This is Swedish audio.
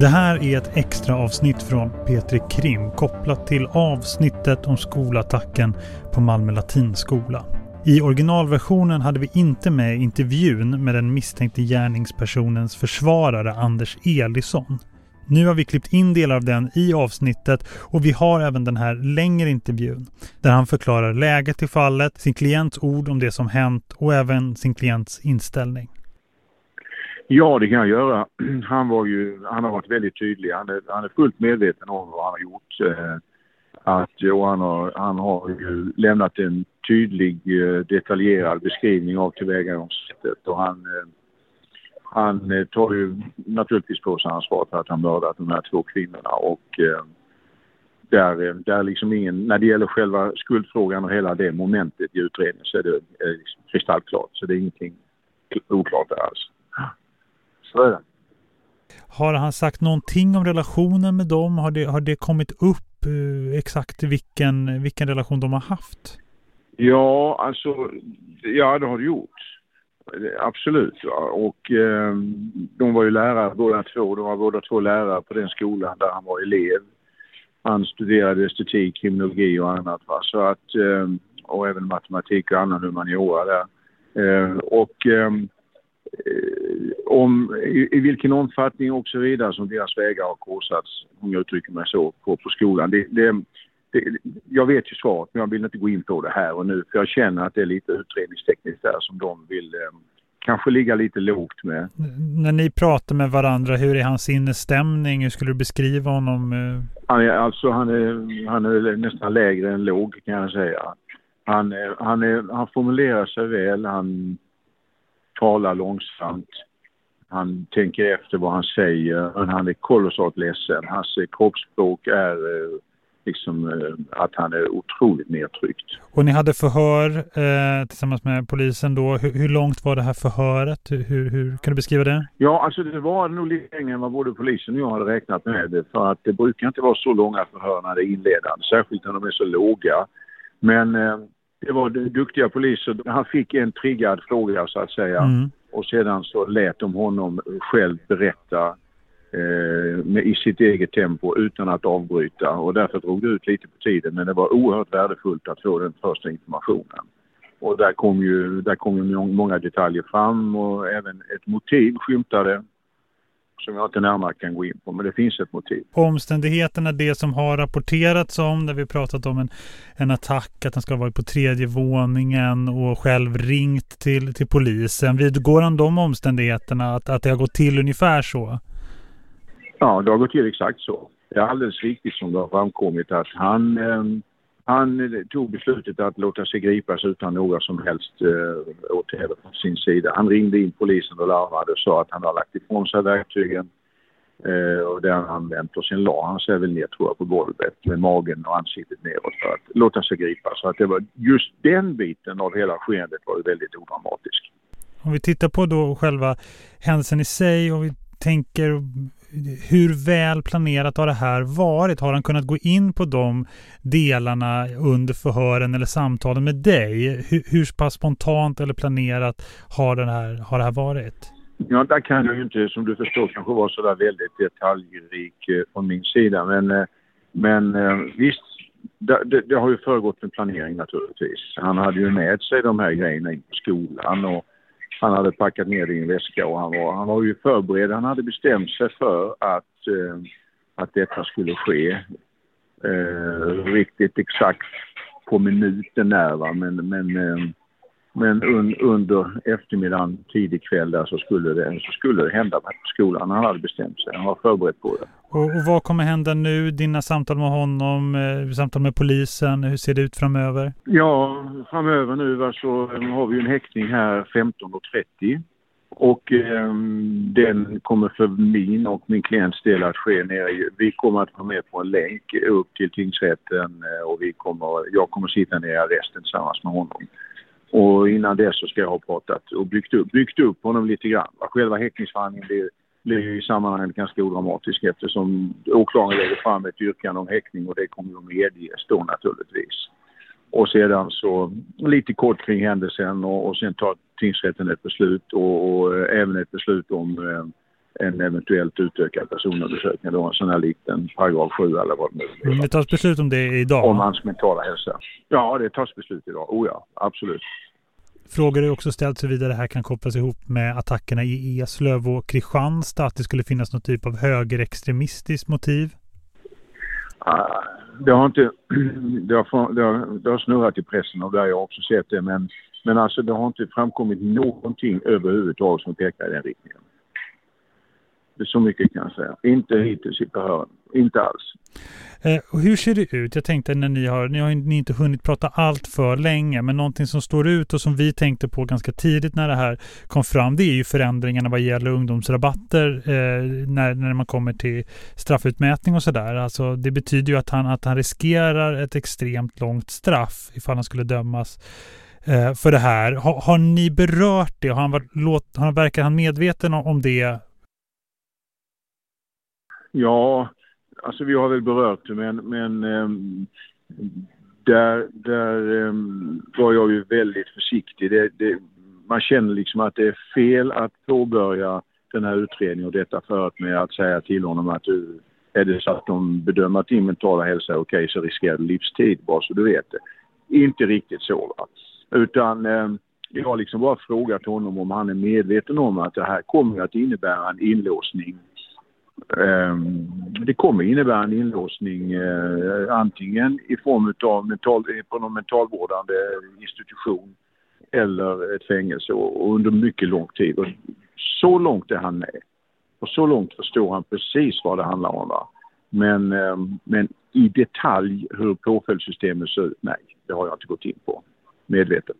Det här är ett extra avsnitt från Petri Krim kopplat till avsnittet om skolattacken på Malmö latinskola. I originalversionen hade vi inte med intervjun med den misstänkte gärningspersonens försvarare Anders Elisson. Nu har vi klippt in delar av den i avsnittet och vi har även den här längre intervjun där han förklarar läget i fallet, sin klients ord om det som hänt och även sin klients inställning. Ja, det kan jag göra. Han, var ju, han har varit väldigt tydlig. Han är, han är fullt medveten om vad han har gjort. Eh, att, och han, har, han har ju lämnat en tydlig, eh, detaljerad beskrivning av tillvägagångssättet. Och han, eh, han tar ju naturligtvis på sig ansvaret för att han mördat de här två kvinnorna. Och där, där liksom ingen, när det gäller själva skuldfrågan och hela det momentet i utredningen så är det liksom kristallklart. Så det är ingenting oklart där alls. Så är det. Har han sagt någonting om relationen med dem? Har det, har det kommit upp eh, exakt vilken, vilken relation de har haft? Ja, alltså, ja det har det gjort. Absolut. Och eh, de var ju lärare båda två. De var båda två lärare på den skolan där han var elev. Han studerade estetik, kriminologi och annat. Va? Så att, eh, och även matematik och annan humaniora där. Eh, och ehm, eh, om i, i, vilken omfattning och så vidare som deras vägar har korsats, om jag uttrycker mig så, på, på skolan. Det, det, det, jag vet ju svaret men jag vill inte gå in på det här och nu för jag känner att det är lite utredningstekniskt där som de vill eh, kanske ligga lite lågt med. N när ni pratar med varandra, hur är hans sinnesstämning? Hur skulle du beskriva honom? Han är, alltså, han är, han är nästan lägre än låg kan jag säga. Han, är, han, är, han formulerar sig väl, han talar långsamt. Han tänker efter vad han säger, men han är kolossalt ledsen. Hans kroppsspråk är eh, liksom eh, att han är otroligt nedtryckt. Och ni hade förhör eh, tillsammans med polisen då. Hur, hur, långt var det här förhöret? Hur, hur, kan du beskriva det? Ja, alltså det var nog lite längre än vad både polisen och jag hade räknat med. För att det brukar inte vara så långa förhör när det är inledande, särskilt när de är så låga. Men eh, det var duktiga poliser. Han fick en triggad fråga så att säga. Mm. Och sedan så lät de honom själv berätta eh, med, i sitt eget tempo utan att avbryta och därför drog det ut lite på tiden men det var oerhört värdefullt att få den första informationen. Och där kom ju, där kom ju många detaljer fram och även ett motiv skymtade som jag inte närmare kan gå in på, men det finns ett motiv. Omständigheterna, det som har rapporterats om, där vi pratat om en, en attack, att han ska ha varit på tredje våningen och själv ringt till, till polisen. Vidgår han de omständigheterna, att, att det har gått till ungefär så? Ja, det har gått till exakt så. Det är alldeles riktigt som det har framkommit att han, eh, han eh, tog beslutet att låta sig gripas utan några som helst eh, åtgärder från sin sida. Han ringde in polisen och larmade och sa att han har lagt ifrån sig verktygen eh, och det han använt och sen la han sig väl ner tror jag på golvet med magen och ansiktet neråt för att låta sig gripas. Så att det var just den biten av hela skeendet var ju väldigt odramatisk. Om vi tittar på då själva händelsen i sig och vi tänker hur väl planerat har det här varit? Har han kunnat gå in på de delarna under förhören eller samtalen med dig? Hur, hur pass spontant eller planerat har, den här, har det här varit? Ja, där kan jag ju inte, som du förstår, kanske vara så där väldigt detaljrik eh, från min sida. Men, eh, men eh, visst, det, det, det, har ju föregått en planering naturligtvis. Han hade ju med sig de här grejerna in på skolan och han hade packat ner det i en väska och han var, han var ju förberedd. Han hade bestämt sig för att, eh, att detta skulle ske. Eh, riktigt exakt på minuten när va, men, men, eh, men un, under eftermiddagen, tidig kväll där så skulle, det, så skulle det hända på skolan. Han hade bestämt sig, han var förberedd på det. Och, och vad kommer hända nu? Dina samtal med honom, eh, samtal med polisen, hur ser det ut framöver? Ja, framöver nu va, så har vi en häktning här 15.30 och eh, den kommer för min och min klients del att ske nere i, vi kommer att vara med på en länk upp till tingsrätten eh, och vi kommer, jag kommer sitta nere i arresten tillsammans med honom. Och innan dess så ska jag ha pratat och byggt upp, byggt upp honom lite grann. Själva häktningsförhandlingen blir blir i sammanhanget ganska odramatisk eftersom åklagaren lägger fram ett yrkande om häktning och det kommer att medges då naturligtvis. Och sedan så lite kort kring händelsen och, och sen tar tingsrätten ett beslut och, och eh, även ett beslut om eh, en eventuellt utökad personundersökning då, sån här likt en paragraf 7 eller vad det nu är. Mm, det tas beslut om det idag? Om hans mentala hälsa. Ja, det tas beslut idag. Oh ja, absolut. Frågor är också ställts huruvida det här kan kopplas ihop med attackerna i Eslöv och Kristianstad, att det skulle finnas någon typ av högerextremistiskt motiv? Uh, det har inte, det har, det, har, det har snurrat i pressen och där har jag också sett det men, men alltså det har inte framkommit någonting överhuvudtaget som pekar i den riktningen. Så mycket kan jag säga. Inte hittills i förhören. Inte alls. Eh, hur ser det ut? Jag tänkte när ni har, ni har ni inte hunnit prata allt för länge, men någonting som står ut och som vi tänkte på ganska tidigt när det här kom fram, det är ju förändringarna vad gäller ungdomsrabatter eh, när, när man kommer till straffutmätning och sådär. Alltså det betyder ju att han, att han riskerar ett extremt långt straff ifall han skulle dömas eh, för det här. Ha, har ni berört det? Har han varit, låt, har, verkar han medveten om det Ja, alltså vi har väl berört det men, men um, där, där um, var jag ju väldigt försiktig. Det, det, man känner liksom att det är fel att påbörja den här utredningen och detta för att med att säga till honom att du, är det så att de bedömer att din mentala hälsa är okej så riskerar du livstid, bara så du vet det. Inte riktigt så va. Utan um, jag har liksom bara frågat honom om han är medveten om att det här kommer att innebära en inlåsning Ehm, det kommer innebära en inlåsning eh, antingen i form av mental, på någon mentalvårdande institution eller ett fängelse och under mycket lång tid. Och så långt är han med. Och så långt förstår han precis vad det handlar om. Va? Men, ehm, men i detalj hur påföljdssystemet ser ut, nej, det har jag inte gått in på medvetet.